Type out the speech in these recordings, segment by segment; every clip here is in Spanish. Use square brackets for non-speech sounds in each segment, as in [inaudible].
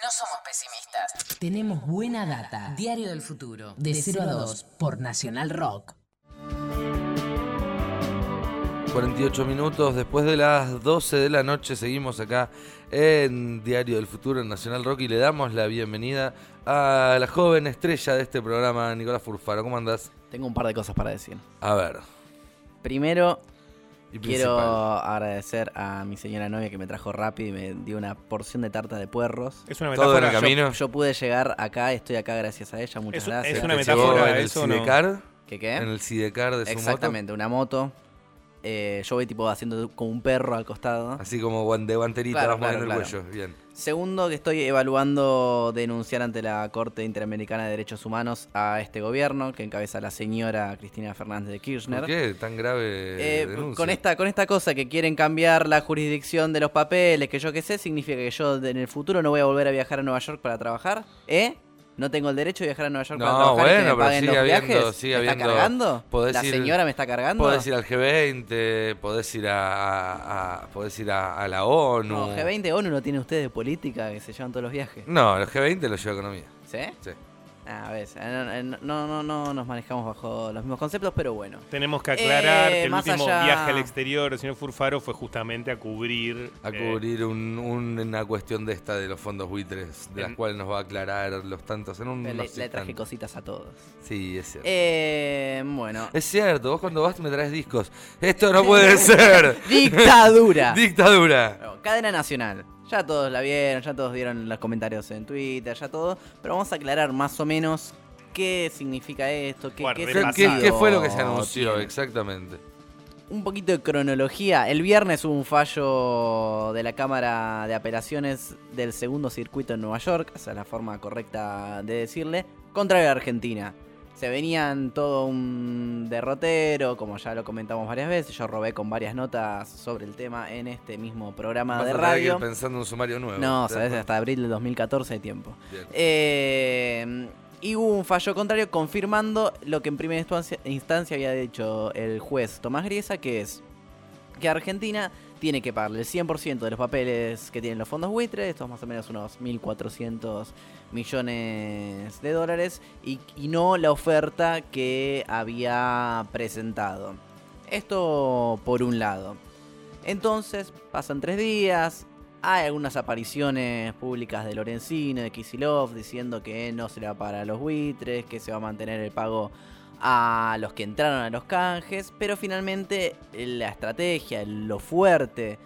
No somos pesimistas. Tenemos buena data. Diario del Futuro. De 0 a 2 por Nacional Rock. 48 minutos después de las 12 de la noche seguimos acá en Diario del Futuro en Nacional Rock y le damos la bienvenida a la joven estrella de este programa, Nicolás Furfaro. ¿Cómo andás? Tengo un par de cosas para decir. A ver. Primero, y quiero agradecer a mi señora novia que me trajo rápido y me dio una porción de tarta de puerros. Es una ¿Todo en metáfora. el Yo- camino? Yo pude llegar acá, estoy acá gracias a ella, muchas Es- gracias. es una ¿Te metáfora, llevó en el eso no. Sidecar? ¿Qué qué? En el Sidecar de su Exactamente, una moto. Eh, yo voy tipo haciendo como un perro al costado. Así como de guanterita, Claro, vas moviendo claro, el cuello. Bien. Segundo, que estoy evaluando denunciar ante la Corte Interamericana de Derechos Humanos a este gobierno que encabeza la señora Cristina Fernández de Kirchner. ¿Por qué tan grave Eh, denuncia? con esta con esta cosa que quieren cambiar la jurisdicción de los papeles, que yo qué sé, significa que yo en el futuro no voy a volver a viajar a Nueva York para trabajar, ¿eh? No tengo el derecho de viajar a Nueva York para No, trabajar y que bueno, me pero paguen sigue los habiendo- viajes. sigue ¿Me está habiendo- cargando? podés ¿La ir- señora me está cargando? Podés ir al G20, podés ir a, a- podés ir a, a la ONU. No, G20 ONU no tiene ustedes de política que se llevan todos los viajes. No, el G20 lo lleva economía. ¿Sí? Sí. Ah, a ver, eh, no, no, no, no nos manejamos bajo los mismos conceptos, pero bueno. Tenemos que aclarar Eh, que el más último allá- viaje al exterior del señor Furfaro fue justamente a cubrir. A eh, cubrir un- un- una cuestión de esta de los fondos buitres, de las En- cuales nos va a aclarar los tantos en un Le, le traje cositas a todos. Sí, es cierto. Eh, bueno. Es cierto, vos cuando vas me traes discos. Esto no puede [laughs] ser. Dictadura. [laughs] Dictadura. Cadena nacional. Ya todos la vieron, ya todos dieron los comentarios en Twitter, ya todo. Pero vamos a aclarar más o menos qué significa esto, qué, Bueno, qué ¿Qué, qué- fue lo que se anunció tiene. exactamente? Un poquito de cronología. El viernes hubo un fallo de la Cámara de Apelaciones del segundo circuito en Nueva York, esa es la forma correcta de decirle, contra la Argentina. Se venían todo un derrotero, como ya lo comentamos varias veces. Yo robé con varias notas sobre el tema en este mismo programa Vas de a tener que ir radio. pensando en un sumario nuevo. No, ¿te das sabes, hasta abril del 2014 hay tiempo. Eh, y hubo un fallo contrario confirmando lo que en primera instancia había dicho el juez Tomás Griesa, que es que Argentina tiene que pagarle el 100% de los papeles que tienen los fondos buitres, estos más o menos unos 1.400 millones de dólares, y, no la oferta que había presentado. Esto por un lado. Entonces, pasan tres días. Hay algunas apariciones públicas de Lorenzino, de Kisilov, diciendo que no se le va a pagar a los buitres, que se va a mantener el pago a los que entraron a los canjes. Pero finalmente eh, la estrategia, lo fuerte,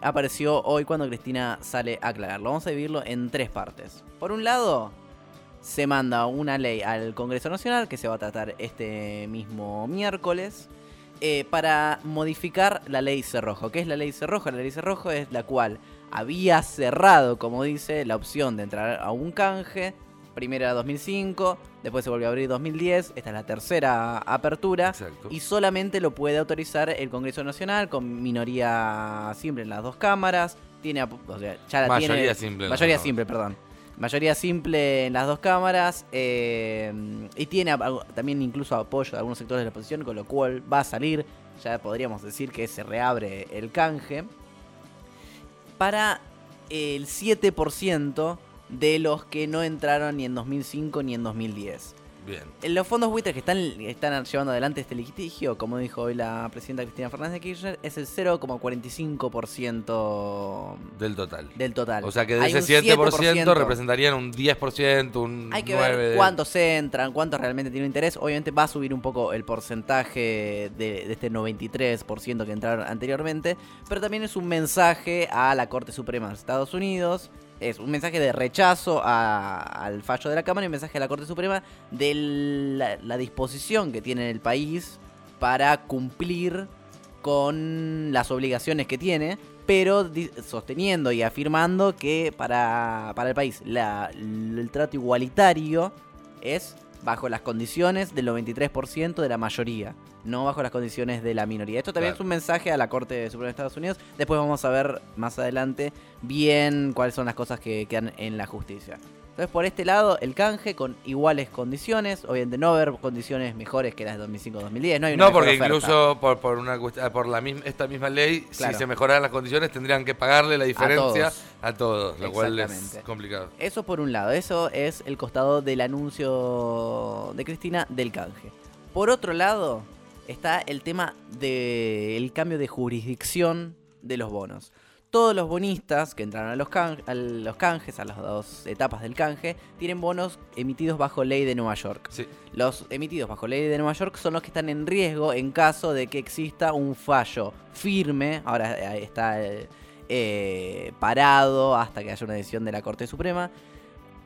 apareció hoy cuando Cristina sale a aclararlo. Vamos a dividirlo en tres partes. Por un lado, se manda una ley al Congreso Nacional que se va a tratar este mismo miércoles eh, para modificar la ley Cerrojo. ¿Qué es la ley Cerrojo? La ley Cerrojo es la cual había cerrado, como dice, la opción de entrar a un canje. Primero era 2005, después se volvió a abrir 2010, esta es la tercera apertura. Exacto. Y solamente lo puede autorizar el Congreso Nacional con minoría simple en las dos cámaras. Tiene, o sea, ya la Mayoría tiene- simple Mayoría simple, perdón. Mayoría simple en las dos cámaras. eh, y tiene también incluso apoyo de algunos sectores de la oposición, con lo cual va a salir. Ya podríamos decir que se reabre el canje. Para el 7% de los que no entraron ni en 2005 ni en 2010. Bien. En los fondos buitres que están, están llevando adelante este litigio, como dijo hoy la presidenta Cristina Fernández de Kirchner, es el 0,45% Del total. del total. O sea que de Hay ese 7%, 7%. representarían un 10%, un Hay que 9%. ver cuántos entran, cuántos realmente tienen interés. Obviamente va a subir un poco el porcentaje de, de este 93% que entraron anteriormente, pero también es un mensaje a la Corte Suprema de Estados Unidos. Es un mensaje de rechazo al fallo de la Cámara y un mensaje a la Corte Suprema de la, disposición que tiene el país para cumplir con las obligaciones que tiene, pero sosteniendo y afirmando que para, para el país el trato igualitario es bajo las condiciones del 93% de la mayoría, no bajo las condiciones de la minoría. Esto también Claro. es un mensaje a la Corte Suprema de Estados Unidos. Después vamos a ver más adelante bien cuáles son las cosas que quedan en la justicia. Entonces, por este lado, el canje con iguales condiciones. Obviamente, no haber condiciones mejores que las de 2005-2010. No, hay una No, porque oferta. incluso por, por una ah, por la misma, esta misma ley, Claro. si se mejoraran las condiciones, tendrían que pagarle la diferencia todos. a todos, lo cual es complicado. Eso por un lado, eso es el costado del anuncio de Cristina del canje. Por otro lado, está el tema del cambio de jurisdicción de los bonos. Todos los bonistas que entraron a los, can- a los canjes, a las dos etapas del canje, tienen bonos emitidos bajo ley de Nueva York. Sí. Los emitidos bajo ley de Nueva York son los que están en riesgo en caso de que exista un fallo firme. Ahora eh, está eh, parado hasta que haya una decisión de la Corte Suprema.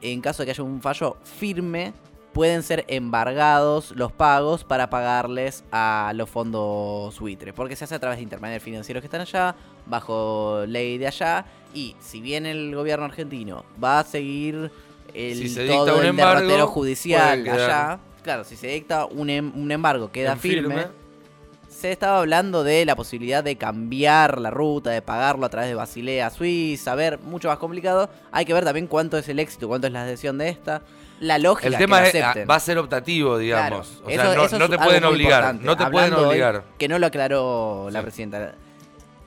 En caso de que haya un fallo firme, pueden ser embargados los pagos para pagarles a los fondos buitre. Porque se hace a través de intermediarios financieros que están allá, bajo ley de allá. Y si bien el gobierno argentino va a seguir el, Si se todo el embargo, derrotero judicial allá, claro, si se dicta un, em- un embargo, queda firme. Se estaba hablando de la posibilidad de cambiar la ruta, de pagarlo a través de Basilea, Suiza, a ver, mucho más complicado. Hay que ver también cuánto es el éxito, cuánto es la adhesión de esta. La lógica El que tema es, ah, va a ser optativo, digamos. Claro, o eso- sea, no, eso no es te pueden obligar. No te pueden Hablando obligar. que no lo aclaró la presidenta.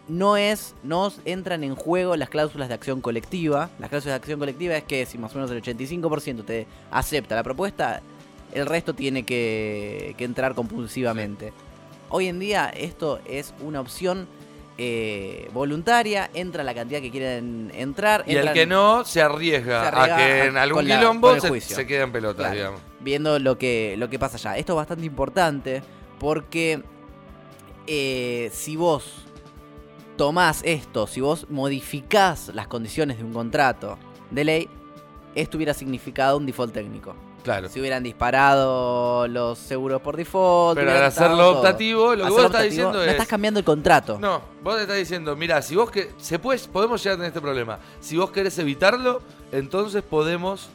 No es, no entran en juego las cláusulas de acción colectiva. Las cláusulas de acción colectiva es que si más o menos el 85% te acepta la propuesta, el resto tiene que, que entrar compulsivamente. Hoy en día esto es una opción eh, voluntaria, entra la cantidad que quieren entrar. Y el que no se arriesga, Se arriesga a que en algún la- quilombo se, se quede en pelotas, Claro. digamos. viendo lo que, lo que pasa allá. Esto es bastante importante porque eh, si vos tomás esto, si vos modificás las condiciones de un contrato de ley, esto hubiera significado un default técnico. Claro. Si hubieran disparado los seguros por default. Pero al hacerlo optativo, lo que vos estás diciendo no es. estás cambiando el contrato. No, vos te estás diciendo, mira, si vos que se puede, podemos llegar a tener este problema. Si vos querés evitarlo, entonces podemos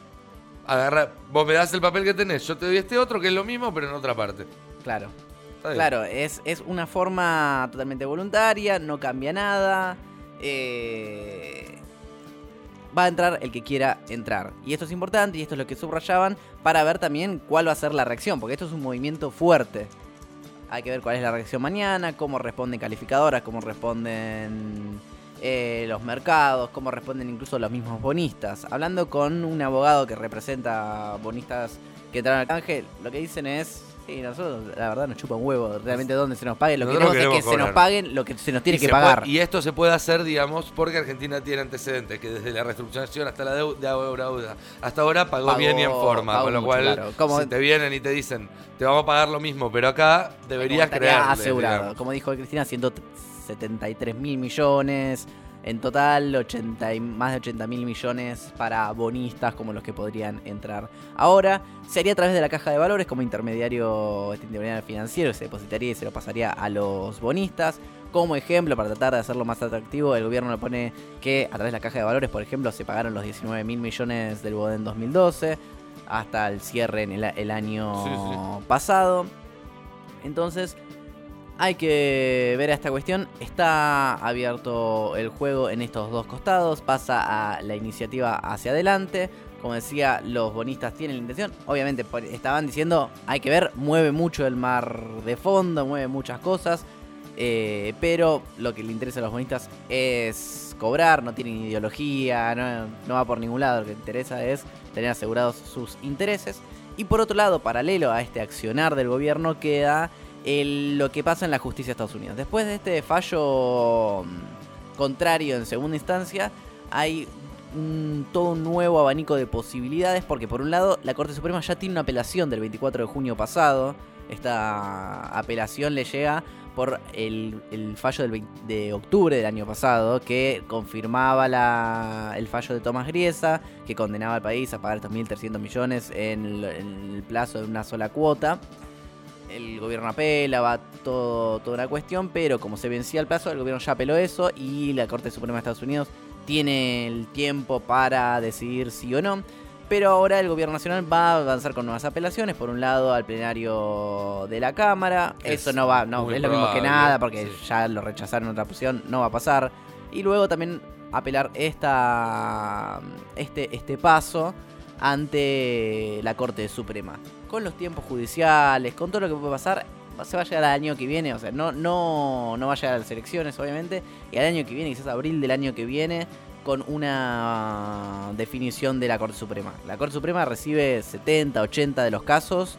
agarrar. Vos me das el papel que tenés, yo te doy este otro que es lo mismo, pero en otra parte. Claro. Claro, es, es una forma totalmente voluntaria, no cambia nada. eh, va a entrar el que quiera entrar. Y esto es importante y esto es lo que subrayaban para ver también cuál va a ser la reacción, porque esto es un movimiento fuerte. Hay que ver cuál es la reacción mañana, cómo responden calificadoras, cómo responden eh, los mercados, cómo responden incluso los mismos bonistas. Hablando con un abogado que representa bonistas que entraron al canje, lo que dicen es, sí, nosotros la verdad nos chupa un huevo, realmente dónde se nos pague, lo que queremos es que se nos paguen lo que se nos tiene y que pagar. puede- y esto se puede hacer, digamos, porque Argentina tiene antecedentes, que desde la reestructuración hasta la deu- deuda, hasta ahora pagó, Pagó- bien y en forma. Con lo mucho, cual, claro. Como- si te vienen y te dicen, te vamos a pagar lo mismo, pero acá deberías creer. asegurado. Como dijo Cristina, 173 mil millones. En total, 80 y- más de 80 mil millones para bonistas como los que podrían entrar. Ahora, se haría a través de la caja de valores como intermediario, este intermediario financiero, se depositaría y se lo pasaría a los bonistas. Como ejemplo, para tratar de hacerlo más atractivo, el gobierno le pone que a través de la caja de valores, por ejemplo, se pagaron los 19 mil millones del BODE en 2012 hasta el cierre en el, el año Sí, sí. pasado. Entonces, hay que ver a esta cuestión. Está abierto el juego en estos dos costados. Pasa a la iniciativa hacia adelante. Como decía, los bonistas tienen la intención. Obviamente, estaban diciendo, hay que ver, mueve mucho el mar de fondo, mueve muchas cosas. eh, pero lo que le interesa a los bonistas es cobrar, no tienen ideología, no, no va por ningún lado. Lo que interesa es tener asegurados sus intereses. Y por otro lado, paralelo a este accionar del gobierno, queda el- lo que pasa en la justicia de Estados Unidos. Después de este fallo mm, contrario en segunda instancia, hay un- todo un nuevo abanico de posibilidades, porque por un lado la Corte Suprema ya tiene una apelación del 24 de junio pasado. Esta apelación le llega por el, fallo del 20 de octubre del año pasado, que confirmaba la- el fallo de Tomás Griesa, que condenaba al país a pagar estos 1.300 millones en el plazo de una sola cuota el gobierno apela, va todo, toda una cuestión, pero como se vencía el plazo, el gobierno ya apeló eso y la Corte Suprema de Estados Unidos tiene el tiempo para decidir sí o no. Pero ahora el gobierno nacional va a avanzar con nuevas apelaciones, por un lado al plenario de la Cámara, Es eso no va, no, es lo mismo que nada, porque sí. ya lo rechazaron en otra posición, no va a pasar. Y luego también apelar esta, este, este paso ante la Corte Suprema. Con los tiempos judiciales, con todo lo que puede pasar, se va a llegar al año que viene, o sea, no, no, no va a llegar a las elecciones, obviamente, y al año que viene, quizás abril del año que viene, con una definición de la Corte Suprema. La Corte Suprema recibe 70, 80 de los casos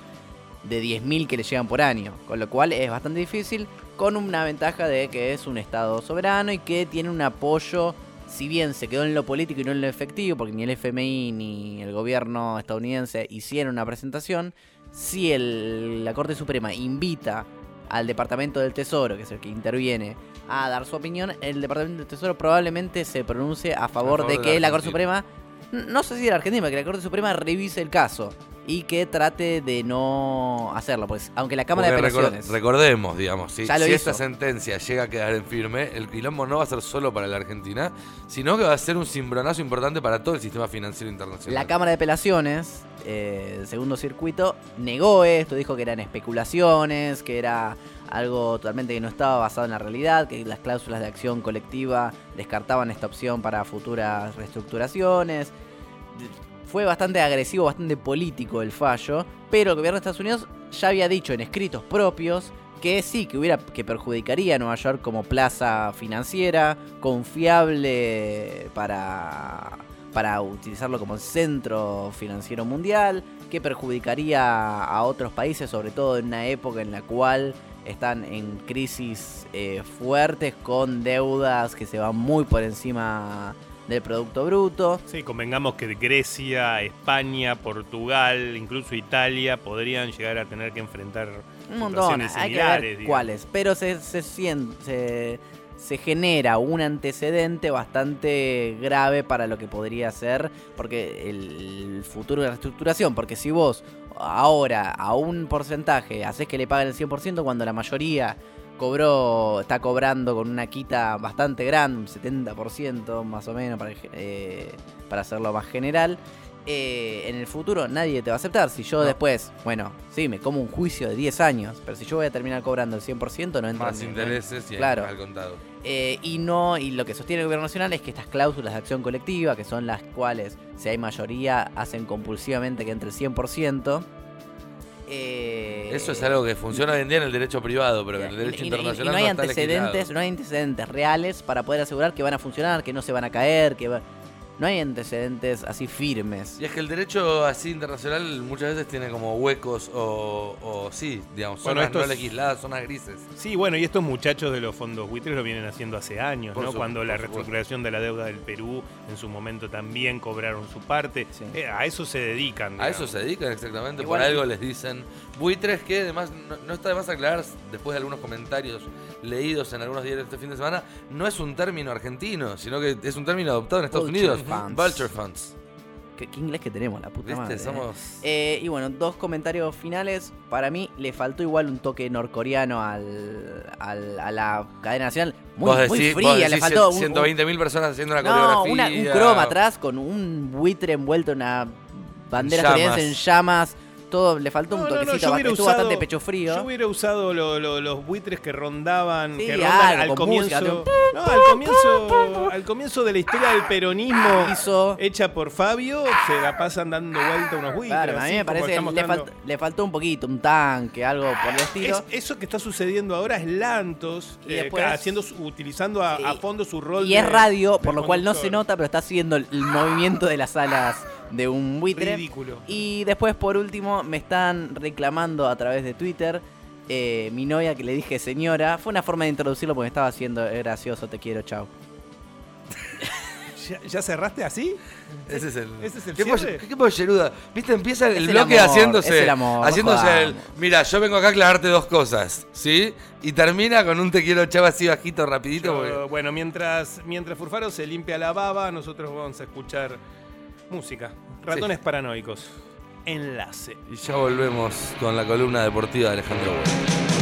de 10.000 que le llegan por año, con lo cual es bastante difícil, con una ventaja de que es un Estado soberano y que tiene un apoyo, si bien se quedó en lo político y no en lo efectivo, porque ni el FMI ni el gobierno estadounidense hicieron una presentación, si el, la Corte Suprema invita al Departamento del Tesoro, que es el que interviene, a dar su opinión, el Departamento del Tesoro probablemente se pronuncie a favor, A favor de de que la la Corte. Suprema, no sé si de la Argentina, que la Corte Suprema revise el caso y que trate de no hacerlo, pues aunque la Cámara Porque de Apelaciones... recordemos, digamos, si, si esta sentencia llega a quedar en firme, el quilombo no va a ser solo para la Argentina, sino que va a ser un cimbronazo importante para todo el sistema financiero internacional. La Cámara de Apelaciones, eh, segundo circuito, negó esto, dijo que eran especulaciones, que era algo totalmente que no estaba basado en la realidad, que las cláusulas de acción colectiva descartaban esta opción para futuras reestructuraciones. Fue bastante agresivo, bastante político el fallo, pero el gobierno de Estados Unidos ya había dicho en escritos propios que sí, que hubiera que perjudicaría a Nueva York como plaza financiera, confiable para para utilizarlo como centro financiero mundial, que perjudicaría a otros países, sobre todo en una época en la cual están en crisis eh, fuertes con deudas que se van muy por encima del Producto Bruto. Sí, convengamos que Grecia, España, Portugal, incluso Italia podrían llegar a tener que enfrentar Un montón, hay que similares. ver digamos. cuáles. Pero se, se, se, se genera un antecedente bastante grave para lo que podría ser porque el futuro de la reestructuración. Porque si vos ahora a un porcentaje haces que le paguen el 100% cuando la mayoría cobró está cobrando con una quita bastante grande, un 70% más o menos para, eh, para hacerlo más general. eh, en el futuro nadie te va a aceptar. Si yo No. después, bueno, sí, me como un juicio de 10 años, pero si yo voy a terminar cobrando el 100%, no entra Más en- intereses y Claro. al contado. eh, y no y lo que sostiene el gobierno nacional es que estas cláusulas de acción colectiva, que son las cuales, si hay mayoría, hacen compulsivamente que entre el 100%. Eh, Eso es algo que funciona hoy en día en el derecho privado, pero en el derecho y- y- y internacional no hay está antecedentes, no hay antecedentes reales para poder asegurar que van a funcionar, que no se van a caer, que va- no hay antecedentes así firmes. Y es que el derecho así internacional muchas veces tiene como huecos o, o sí, digamos, Bueno, zonas no legisladas, zonas grises. Sí, bueno, y estos muchachos de los fondos buitres lo vienen haciendo hace años, Por ¿no? su- Cuando la reestructuración de la deuda del Perú en su momento también cobraron su parte. Sí. Eh, a eso se dedican. A eso se dedican exactamente, Igual- por algo les dicen buitres que además no, no está de más aclarar, después de algunos comentarios leídos en algunos diarios este fin de semana, no es un término argentino, sino que es un término adoptado en Estados Vulture Unidos. funds. Vulture funds. ¿Qué, qué inglés que tenemos, la puta ¿Viste? madre. Somos... Eh, y bueno, dos comentarios finales. Para mí le faltó igual un toque norcoreano al, al- a la cadena nacional. Muy, vos muy decís, fría, le decís faltó un- 120 mil personas haciendo una No, coreografía. una- un croma atrás con un buitre envuelto en una bandera estadounidense en llamas. Todo, le faltó un No, no, no, toquecito, estuvo usado- bastante pecho frío. Yo hubiera usado lo- lo- los buitres que rondaban, Sí, que rondan al comienzo. música, no, al comienzo, al comienzo de la historia del peronismo Hizo. hecha por Fabio, se la pasan dando vuelta unos buitres. Claro, a mí me parece que le, falt- le faltó un poquito, un tanque, algo por el estilo. Es- eso que está sucediendo ahora es Lantos, Y eh, después- haciendo, utilizando a, fondo su rol Y de- es radio, por lo cual no se nota, pero está haciendo el, el movimiento de las alas de un buitre. Ridículo. Y después, por último, me están reclamando a través de Twitter. eh, mi novia que le dije señora, fue una forma de introducirlo porque me estaba haciendo "Eh, gracioso, te quiero, chao. ¿Ya, ya cerraste así? Ese es el. ¿Ese es el ¿Qué, cierre? qué polleruda? ¿Viste? Empieza el, Es el bloque amor, haciéndose. es el amor, no haciéndose el. Mira, yo vengo acá a aclararte dos cosas, ¿sí? Y termina con un te quiero chava así bajito, rapidito. Yo- porque- bueno, mientras, mientras Furfaro se limpia la baba, nosotros vamos a escuchar música. Ratones paranoicos. Enlace. Y ya volvemos con la columna deportiva de Alejandro Bueno.